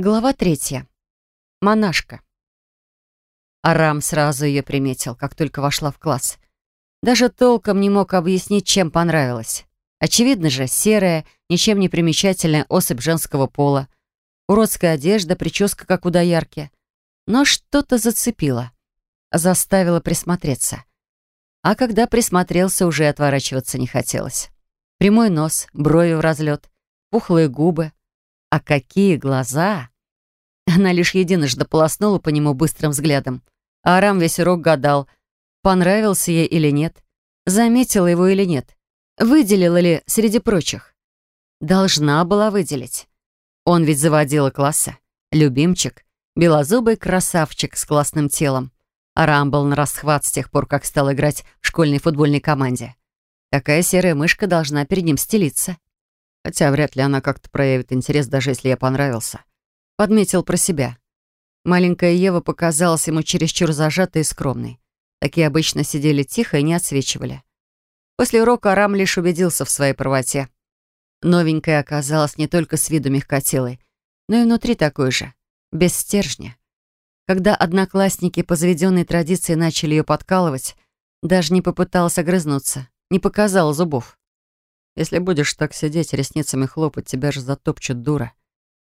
Глава третья. Монашка. Арам сразу ее приметил, как только вошла в класс. Даже толком не мог объяснить, чем понравилось. Очевидно же, серая, ничем не примечательная особь женского пола. Уродская одежда, прическа, как у доярки. Но что-то зацепило. Заставило присмотреться. А когда присмотрелся, уже отворачиваться не хотелось. Прямой нос, брови в разлет, пухлые губы, а какие глаза! Она лишь единожды полоснула по нему быстрым взглядом. А Арам весь урок гадал, понравился ей или нет, заметила его или нет, выделила ли среди прочих. Должна была выделить. Он ведь заводила класса. Любимчик, белозубый красавчик с классным телом. Арам был на расхват с тех пор, как стал играть в школьной футбольной команде. Такая серая мышка должна перед ним стелиться. Хотя вряд ли она как-то проявит интерес, даже если я понравился. Подметил про себя. Маленькая Ева показалась ему чересчур зажатой и скромной. Такие обычно сидели тихо и не отсвечивали. После урока Арам лишь убедился в своей правоте. Новенькая оказалась не только с виду мягкотелой, но и внутри такой же, без стержня. Когда одноклассники по заведенной традиции начали ее подкалывать, даже не попыталась огрызнуться, не показала зубов. Если будешь так сидеть, ресницами хлопать, тебя же затопчут, дура.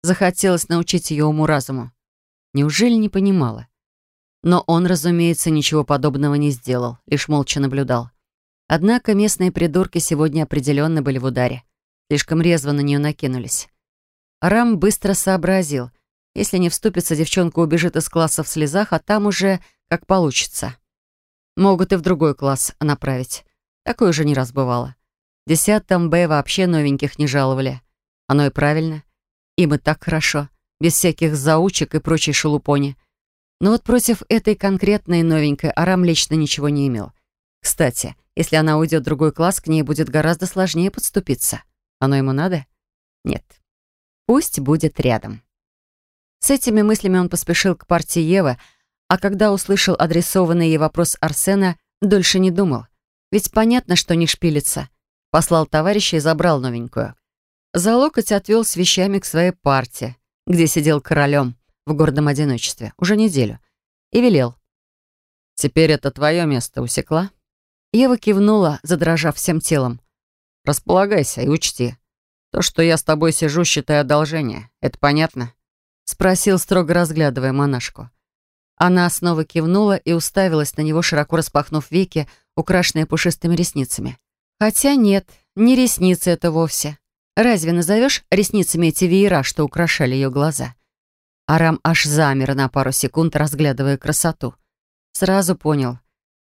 Захотелось научить ее уму-разуму. Неужели не понимала? Но он, разумеется, ничего подобного не сделал, лишь молча наблюдал. Однако местные придурки сегодня определенно были в ударе. Слишком резво на нее накинулись. Рам быстро сообразил. Если не вступится, девчонка убежит из класса в слезах, а там уже как получится. Могут и в другой класс направить. Такое уже не раз бывало. Десятом Б вообще новеньких не жаловали. Оно и правильно. Им и так хорошо, без всяких заучек и прочей шелупони. Но вот против этой конкретной новенькой Арам лично ничего не имел. Кстати, если она уйдет в другой класс, к ней будет гораздо сложнее подступиться. Оно ему надо? Нет. Пусть будет рядом. С этими мыслями он поспешил к партии Евы, а когда услышал адресованный ей вопрос Арсена, дольше не думал. Ведь понятно, что не шпилится. Послал товарища и забрал новенькую. За локоть отвел с вещами к своей партии, где сидел королем в гордом одиночестве уже неделю, и велел. «Теперь это твое место усекла?» Ева кивнула, задрожав всем телом. «Располагайся и учти. То, что я с тобой сижу, считай одолжение. Это понятно?» Спросил, строго разглядывая монашку. Она снова кивнула и уставилась на него, широко распахнув веки, украшенные пушистыми ресницами. Хотя нет, не ресницы это вовсе. Разве назовешь ресницами эти веера, что украшали ее глаза? Арам аж замер на пару секунд, разглядывая красоту. Сразу понял.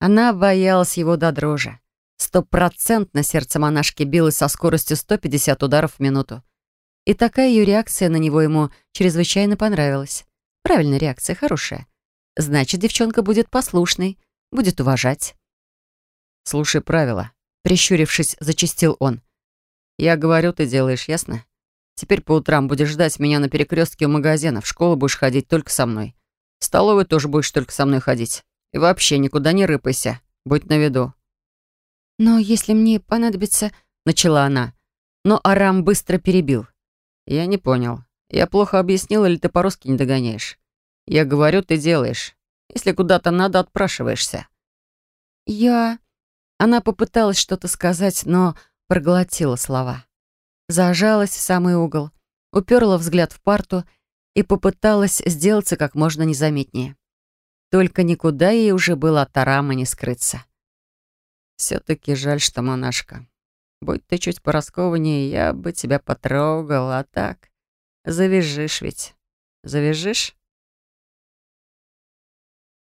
Она боялась его до дрожи. Стопроцентно сердце монашки билось со скоростью 150 ударов в минуту. И такая ее реакция на него ему чрезвычайно понравилась. Правильная реакция, хорошая. Значит, девчонка будет послушной, будет уважать. «Слушай правила», Прищурившись, зачистил он. «Я говорю, ты делаешь, ясно? Теперь по утрам будешь ждать меня на перекрестке у магазина. В школу будешь ходить только со мной. В столовую тоже будешь только со мной ходить. И вообще никуда не рыпайся. Будь на виду». «Но если мне понадобится...» — начала она. Но Арам быстро перебил. «Я не понял. Я плохо объяснил, или ты по-русски не догоняешь? Я говорю, ты делаешь. Если куда-то надо, отпрашиваешься». «Я...» Она попыталась что-то сказать, но проглотила слова. Зажалась в самый угол, уперла взгляд в парту и попыталась сделаться как можно незаметнее. Только никуда ей уже было от Тарама не скрыться. «Все-таки жаль, что монашка. Будь ты чуть пораскованнее, я бы тебя потрогал, а так... Завяжешь ведь. Завяжешь?»